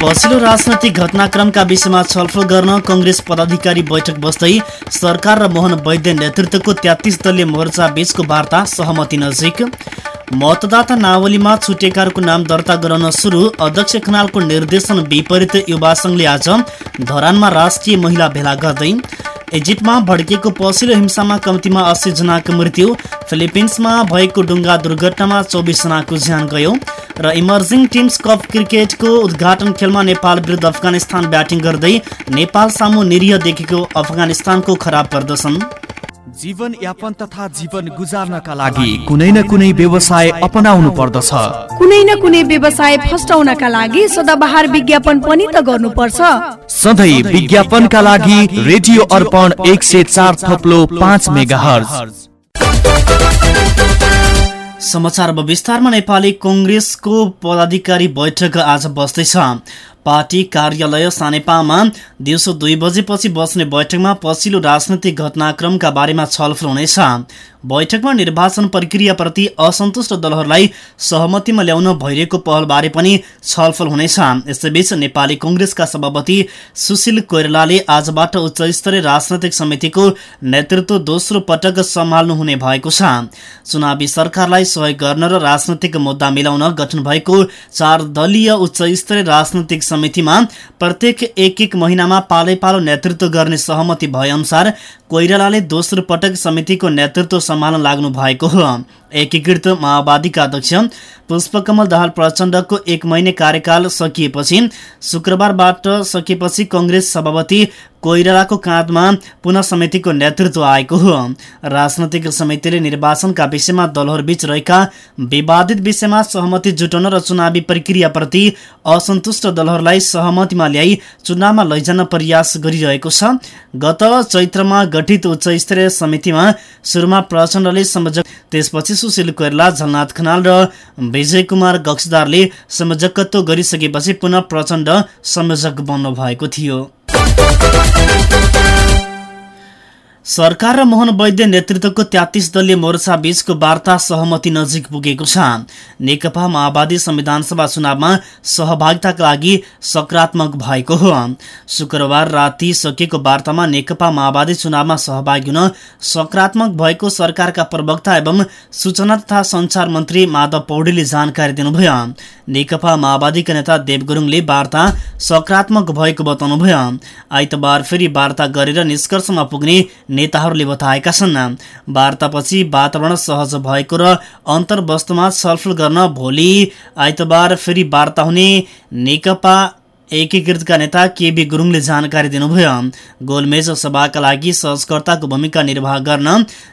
पछिल्लो राजनैतिक घटनाक्रमका विषयमा छलफल गर्न कङ्ग्रेस पदाधिकारी बैठक बस्दै सरकार र मोहन वैद्य नेतृत्वको तेत्तिस दलीय मोर्चा बीचको वार्ता सहमति नजिक। मतदाता नावलीमा छुटेकाहरूको नाम दर्ता गराउन सुरु अध्यक्ष खनालको निर्देशन विपरीत युवा संघले आज धरानमा राष्ट्रिय महिला भेला गर्दै। इजिप्टमा भड्किएको पछिल्लो हिंसामा कम्तीमा अस्सी जनाको मृत्यु फिलिपिन्समा भएको डुङ्गा दुर्घटनामा चौबिस जनाको ज्यान गयो। र इमर्जिङ टिम्स कप क्रिकेटको उद्घाटन खेलमा नेपाल विरुद्ध अफगानिस्तान ब्याटिङ गर्दै नेपाल सामु निरीह देखेको अफगानिस्तानको खराब प्रदर्शन। जीवन यापन तथा जीवन गुजार्नका लागि कुनै न कुनै व्यवसाय अपनाउनु पर्दछ। कुनै न कुनै व्यवसाय फस्टाउनका लागि सदाबहार विज्ञापन पनि त गर्नुपर्छ। सधैँ विज्ञापनका लागि रेडियो अर्पण एक सय चार थप्लो पाँच मेगा समाचार विस्तारमा नेपाली कङ्ग्रेसको पदाधिकारी बैठक आज बस्दैछ। पार्टी कार्यालय सानेपामा दिउँसो दुई बजेपछि बस्ने बैठकमा पछिल्लो राजनैतिक घटनाक्रमका बारेमा छलफल हुनेछ। बैठकमा निर्वाचन प्रक्रियाप्रति असन्तुष्ट दलहरूलाई सहमतिमा ल्याउन भइरहेको पहलबारे पनि छलफल हुनेछ। यसैबीच नेपाली कङ्ग्रेसका सभापति सुशील कोइरालाले आजबाट उच्च स्तरीय राजनैतिक समितिको नेतृत्व दोस्रो पटक सम्हाल्नु हुने भएको छ। चुनावी सरकारलाई सहयोग गर्न र राजनैतिक मुद्दा मिलाउन गठन भएको चार दलीय उच्च स्तरीय राजनैतिक समितिमा प्रत्येक एक एक महिनामा पालै पालो नेतृत्व गर्ने सहमति भएअनुसार कोइरालाले दोस्रो पटक समितिको नेतृत्व सम्हाल्न लाग्नु भएको हो। एकीकृत माओवादीका अध्यक्ष पुष्पकमल दाहाल प्रचण्डको एक महिने कार्यकाल सकिएपछि शुक्रबारबाट सकिएपछि कङ्ग्रेस सभापति कोइरालाको काँधमा पुनः समितिको नेतृत्व आएको हो। राजनैतिक समितिले निर्वाचनका विषयमा दलहरूबीच रहेका विवादित विषयमा सहमति जुटाउन र चुनावी प्रक्रियाप्रति असन्तुष्ट दलहरूलाई सहमतिमा ल्याई चुनावमा लैजान प्रयास गरिरहेको छ। गत चैत्रमा गठित उच्च स्तरीय समितिमा सुरुमा प्रचण्डले संयोजक त्यसपछि सुशील कोइराला झलनाथ खनाल र विजय कुमार गक्सदारले संयोजकत्व गरिसकेपछि पुनः प्रचण्ड संयोजक बन्नु भएको थियो। सरकार र मोहन वैद्य नेतृत्वको तेत्तिस दलीय मोर्चा बीचको वार्ता सहमति नजिक पुगेको छ। नेकपा माओवादी संविधानसभा चुनावमा सहभागिताका लागि सकारात्मक भएको हो। शुक्रबार राति सकिएको वार्तामा नेकपा माओवादी चुनावमा सहभागी हुन सकारात्मक भएको सरकारका प्रवक्ता एवं सूचना तथा संचार मन्त्री माधव पौडेलले जानकारी दिनुभयो। नेकपा माओवादीका नेता देव गुरुङले वार्ता सकारात्मक भएको बताउनुभयो। आइतबार फेरि वार्ता गरेर निष्कर्षमा पुग्ने नेताहरूले बताएका छन्। वार्तापछि वातावरण सहज भएको र अन्तर्वस्तुमा छलफल गर्न भोलि आइतबार फेरि वार्ता हुने नेकपा एकीकृतका नेता केबी गुरुङले जानकारी दिनुभयो। गोलमेज सभाका लागि सहजकर्ताको भूमिका निर्वाह गर्न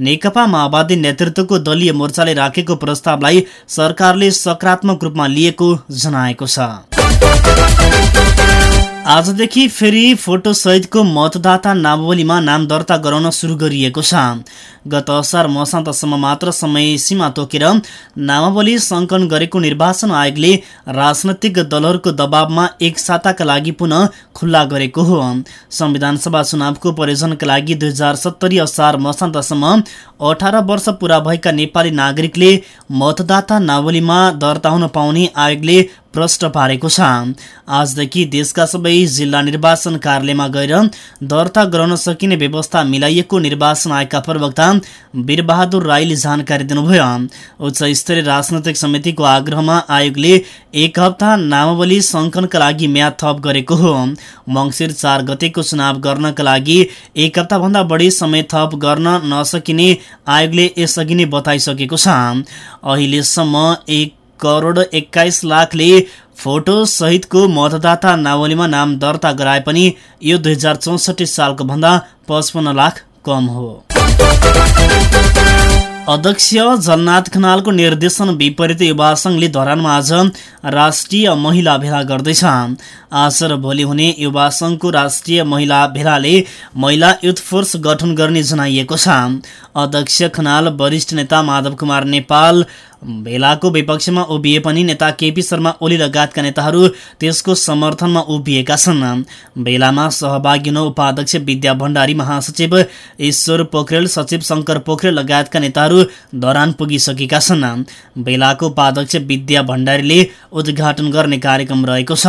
नेकपा माओवादी नेतृत्वको दलीय मोर्चाले राखेको प्रस्तावलाई सरकारले सकारात्मक रूपमा लिएको जनाएको छ। आजदेखि फेरि फोटोसहितको मतदाता नामावलीमा नाम दर्ता गराउन सुरु गरिएको छ। गत असार मसान्तसम्म मात्र समय सीमा तोकेर नामावली सङ्कलन गरेको निर्वाचन आयोगले राजनैतिक दलहरूको दबावमा एक साताका लागि पुनः खुल्ला गरेको हो। संविधान सभा चुनावको प्रयोजनका लागि दुई हजार सत्तरी असार मसान्तसम्म अठार वर्ष पुरा भएका नेपाली नागरिकले मतदाता नावलीमा दर्ता हुन पाउने आयोगले प्रश्न पारेको छ। आजदेखि देशका सबै जिल्ला निर्वाचन कार्यालयमा गएर दर्ता गराउन सकिने व्यवस्था मिलाइएको निर्वाचन आयोगका प्रवक्ता वीरबहादुर राईले जानकारी दिनुभयो। उच्च स्तरीय राजनैतिक समितिको आग्रहमा आयोगले एक हप्ता नामावली सङ्कलनका लागि म्याद थप गरेको हो। मङ्सिर चार गतेको चुनाव गर्नका लागि एक हप्ताभन्दा बढी समय थप गर्न नसकिने आयोगले यसअघि नै बताइसकेको छ। अहिलेसम्म एक करोड एक्काइस लाखले फोटो सहितको मतदाता नावलीमा नाम दर्ता गराए पनि यो दुई हजार चौसठी सालको भन्दा पचपन्न लाख कम हो। अध्यक्ष जलनाथ खनालको निर्देशन विपरीत युवा सङ्घले धरानमा आज राष्ट्रिय महिला भेला गर्दैछ। आज र भोलि हुने युवा सङ्घको राष्ट्रिय महिला भेलाले महिला युथ फोर्स गठन गर्ने जनाइएको छ। अध्यक्ष खनाल वरिष्ठ नेता माधव कुमार नेपाल भेलाको विपक्षमा उभिए पनि नेता केपी शर्मा ओली लगायतका नेताहरू त्यसको समर्थनमा उभिएका छन्। भेलामा सहभागी हुन उपाध्यक्ष विद्या भण्डारी महासचिव ईश्वर पोखरेल सचिव शङ्कर पोखरेल लगायतका नेताहरू धरान पुगिसकेका छन्। भेलाको उपाध्यक्ष विद्या भण्डारीले उद्घाटन गर्ने कार्यक्रम रहेको छ।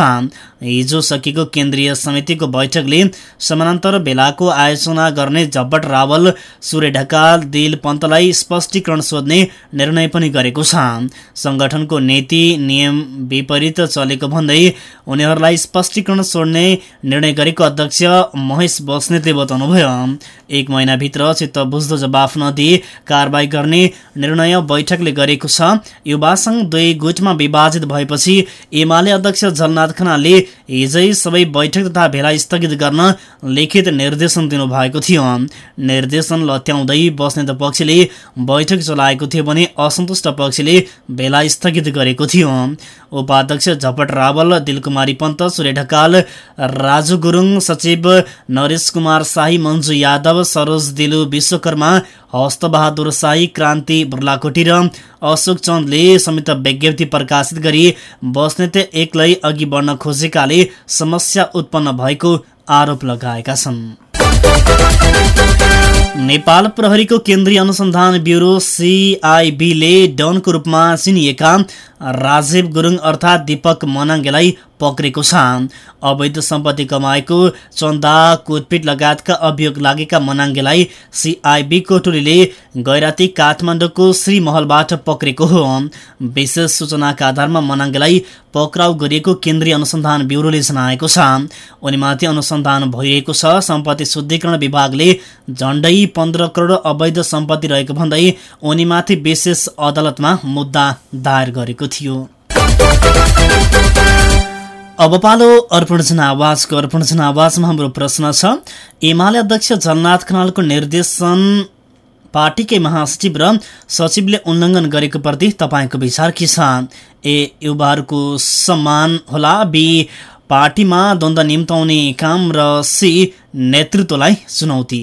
हिजो सकिएको केन्द्रीय समितिको बैठकले समानान्तर भेलाको आयोजना गर्ने झब्बट रावल सूर्य ढकाल दिल पन्तलाई स्पष्टीकरण सोध्ने निर्णय पनि गरेको छ। सङ्गठनको नीति नियम विपरीत चलेको भन्दै उनीहरूलाई स्पष्टीकरण सोध्ने निर्णय गरेको अध्यक्ष महेश बस्नेतले बताउनुभयो। एक महिनाभित्र चित्त बुझ्दो जवाफ नदिए कारवाही गर्ने निर्णय बैठकले गरेको छ। युवा सङ्घ दुई गुटमा विभाजित भएपछि एमाले अध्यक्ष जलनाथ खनालले हिजै सबै बैठक तथा भेला स्थगित गर्न लिखित निर्देशन दिनुभएको थियो। निर्देशन लत्याउँदै बस्नेत पक्षले बैठक चलाएको थियो भने असन्तुष्ट पक्षले भेला स्थगित गरेको थियो। उपाध्यक्ष झपट रावल दिलकुमारी पन्त सूर्य ढकाल राजु गुरुङ सचिव नरेश कुमार शाही मन्जु यादव सरोज दिलु विश्वकर्मा हस्तबहादुर शाही क्रान्ति बुर्लाकोटी र अशोक चन्दले संयुक्त विज्ञप्ति प्रकाशित गरी बस्नेत एक्लै अघि बढ्न खोजेकाले समस्या उत्पन्न भएको आरोप लगाएका छन्। नेपाल प्रहरीको केन्द्रीय अनुसन्धान ब्युरो सिआइबीले डनको रूपमा चिनिएका राजीव गुरुङ अर्थात् दीपक मनाङ्गेलाई पक्रेको छ अवैध सम्पत्ति कमाएको चन्दा कुटपिट लगायतका अभियोग लागेका मनाङ्गेलाई सिआइबीको टोलीले गैराती काठमाडौँको श्रीमहलबाट पक्रेको हो। विशेष सूचनाका आधारमा मनाङ्गेलाई पक्राउ गरिएको केन्द्रीय अनुसन्धान ब्युरोले जनाएको छ। उनीमाथि अनुसन्धान भइरहेको छ। सम्पत्ति शुद्धिकरण विभागले झण्डै पन्ध्र करोड अवैध सम्पत्ति रहेको भन्दै उनीमाथि विशेष अदालतमा मुद्दा दायर गरेको थियो। अब पालो अर्पण जनावाजको अर्पण जनावाजमा हाम्रो प्रश्न छ। एमाले अध्यक्ष जगन्नाथ खनालको निर्देशन पार्टीकै महासचिव र सचिवले उल्लङ्घन गरेको प्रति तपाईँको विचार के छ? ए युवाहरूको सम्मान होला। बी पार्टीमा द्वन्द्व निम्ताउने काम र सी नेतृत्वलाई चुनौती।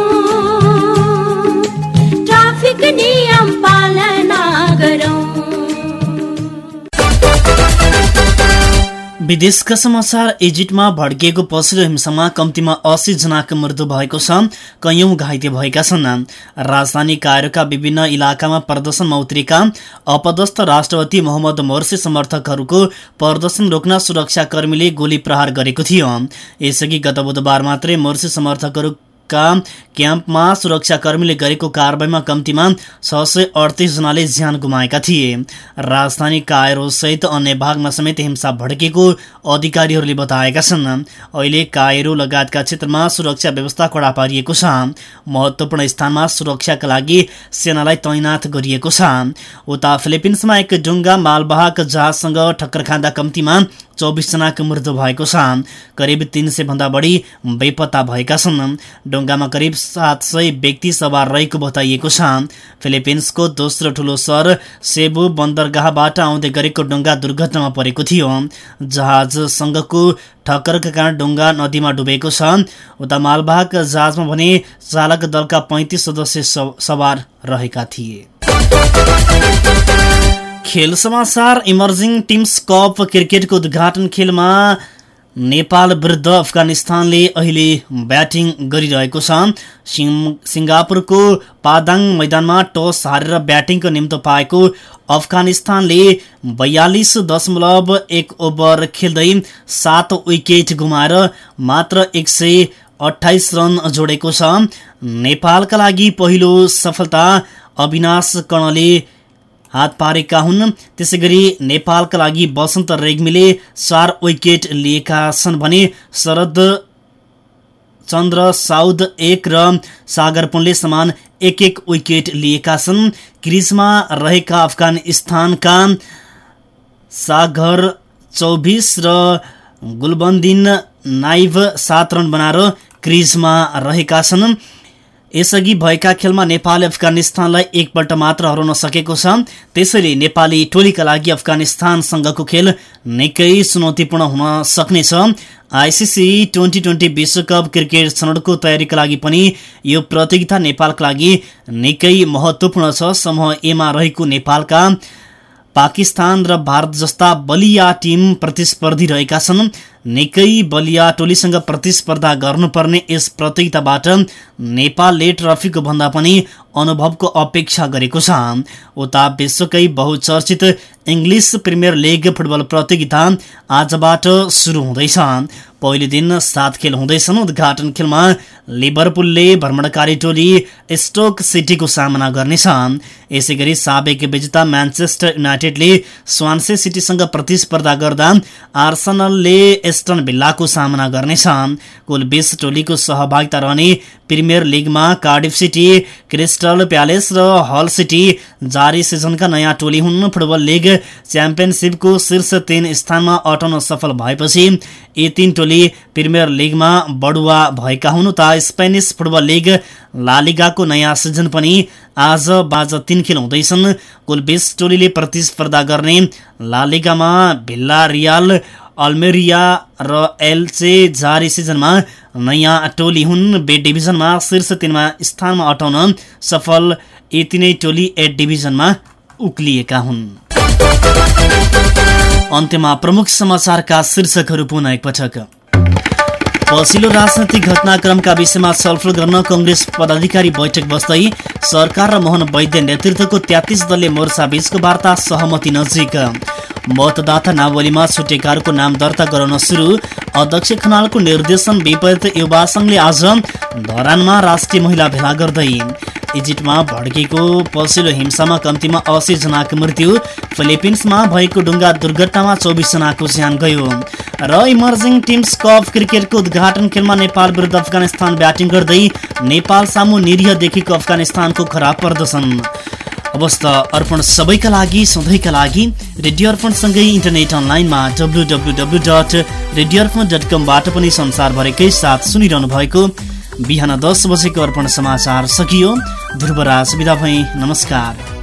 विदेशका समाचार इजिप्टमा भड्किएको पछिल्लो हिंसामा कम्तीमा अस्सी जनाको मृत्यु भएको छ कैयौं घाइते भएका छन्। राजधानी कायरोका विभिन्न इलाकामा प्रदर्शनमा उत्रेका अपदस्थ राष्ट्रपति मोहम्मद मोर्सी समर्थकहरूको प्रदर्शन रोक्न सुरक्षाकर्मीले गोली प्रहार गरेको थियो। यसअघि गत बुधबार मात्रै मोर्सी समर्थकहरू का क्याम्पमा सुरक्षाकर्मीले गरेको कारवाहीमा कम्तीमा छ सय अडतिसजनाले ज्यान गुमाएका थिए। राजधानी कायरो सहित अन्य भागमा समेत हिंसा भड्केको अधिकारीहरूले बताएका छन्। अहिले कायरो लगायतका क्षेत्रमा सुरक्षा व्यवस्था कडा पारिएको छ। महत्वपूर्ण स्थानमा सुरक्षाका लागि सेनालाई तैनात गरिएको छ। उता फिलिपिन्समा एक डुङ्गा मालवाहक जहाजसँग ठक्कर खाँदा कम्तीमा चौबिसजनाको मृत्यु भएको छ करिब तिन सय भन्दा बढी बेपत्ता भएका छन्। डुङ्गामा करिब सात सय व्यक्ति सवार रहेको बताइएको छ। फिलिपिन्सको दोस्रो ठुलो सहर सेबु बन्दरगाहबाट आउँदै गरेको डुङ्गा दुर्घटनामा परेको थियो। जहाजसँगको ठक्करका कारण डुङ्गा नदीमा डुबेको छ। उता मालवाहक जहाजमा भने चालक दलका पैँतिस सदस्य सवार रहेका थिए। खेल समाचार इमर्जिङ टिम्स कप क्रिकेटको उद्घाटन खेलमा नेपाल विरुद्ध अफगानिस्तानले अहिले ब्याटिङ गरिरहेको छ। सिङ- सिङ्गापुरको पादाङ मैदानमा टस हारेर ब्याटिङको निम्तो पाएको अफगानिस्तानले बयालिस दशमलव एक ओभर खेल्दै सात विकेट गुमाएर मात्र एक सय अठाइस रन जोडेको छ। नेपालका लागि पहिलो सफलता अविनाश कर्णले हात पारेका हुन्। त्यसै गरी नेपालका लागि वसन्त रेग्मीले चार विकेट लिएका छन् भने शरद चन्द्र साउद एक र सागर पुनले समान एक एक विकेट लिएका छन्। क्रिजमा रहेका अफगानिस्तानका सागर चौबिस र गुलबन्दिन नाइभ सात रन बनाएर क्रिजमा रहेका छन्। यसअघि भएका खेलमा नेपालले अफगानिस्तानलाई एकपल्ट मात्र हराउन सकेको छ। त्यसैले नेपाली टोलीका लागि अफगानिस्तानसँगको खेल निकै चुनौतीपूर्ण हुन सक्नेछ। आइसिसी ट्वेन्टी ट्वेन्टी विश्वकप क्रिकेट छनौटको तयारीका लागि पनि यो प्रतियोगिता नेपालका लागि निकै महत्त्वपूर्ण छ। समूह एमा रहेको नेपालका पाकिस्तान र भारत जस्ता बलिया टिम प्रतिस्पर्धी रहेका छन्। निकै बलिया टोलीसँग प्रतिस्पर्धा गर्नुपर्ने यस प्रतियोगिताबाट नेपालले ट्रफीको भन्दा पनि अनुभवको अपेक्षा गरेको छ। उता विश्वकै बहुचर्चित इङ्ग्लिस प्रिमियर लिग फुटबल प्रतियोगिता आजबाट सुरु हुँदैछ। पहिलो दिन सात खेल हुँदैछन्। उद्घाटन खेलमा लिभरपुलले भ्रमणकारी टोली स्टोक सिटीको सामना गर्नेछ। यसै गरी साবেक विजेता म्यान्चेस्टर युनाइटेडले स्वान्से सिटीसँग प्रतिस्पर्धा गर्दा आर्सनलले एस्टन भिल्लाको सामना गर्नेछ कुल बिस टोलीको सहभागिता रहने प्रिमियर लिगमा कार्डिफ सिटी क्रिस्टल प्यालेस र हल सिटी जारी सिजनका नयाँ टोली हुन्। फुटबल लिग च्याम्पियनसिपको शीर्ष तीन स्थानमा अटाउन सफल भएपछि यी तीन टोली प्रिमियर लिगमा बढुवा भएका हुन्। उता स्पेनिस फुटबल लिग लालिगाको नयाँ सिजन पनि आज बाज तीन खेल हुँदैछन्। कुल बिस टोलीले प्रतिस्पर्धा गर्ने लालिगामा भिल्ला रियाल अल्मेरिया र एलचे जारी सिजनमा नयाँ टोली हुन्। बे डिभिजनमा शीर्ष तिनमा स्थानमा अटाउन सफल यी तिनै टोली ए डिभिजनमा उक्लिएका हुन्। अन्त्यमा प्रमुख समाचारका शीर्षकहरू पुनः एकपटक। पछिल्लो राजनैतिक घटनाक्रमका विषयमा छलफल गर्न कङ्ग्रेस पदाधिकारी बैठक बस्दै सरकार र मोहन वैद्य नेतृत्वको तेत्तिस दलीय मोर्चा बीचको वार्ता सहमति नजिक। मतदाता नावलीमा छुटेकाहरूको नाम दर्ता गराउन सुरु। अध्यक्ष खनालको निर्देशन विपरीत युवा सङ्घले आज धरानमा राष्ट्रिय महिला भेला गर्दै इजिप्टमा भड्केको पछिल्लो हिंसामा कम्तीमा असी जनाको मृत्यु फिलिपिन्समा भएको डुङ्गा दुर्घटनामा चौबिस जनाको ज्यान गयो। र इमर्जिङ टिम्स कप क्रिकेटको उद्घाटन खेलमा नेपाल विरुद्ध अफगानिस्तान ब्याटिङ गर्दै नेपाल सामु निरीह देखेको अफगानिस्तानको खराब प्रदर्शन। अवस्था अर्पण सबैका लागि सधैँका लागि रेडियो अर्पणसँगै इन्टरनेट अनलाइनमा W W W dot radio Arpan dot कमबाट पनि संसारभरिकै साथ सुनिरहनु भएको बिहान दस बजेको अर्पण समाचार सकियो। ध्रुवराज विदा भई नमस्कार।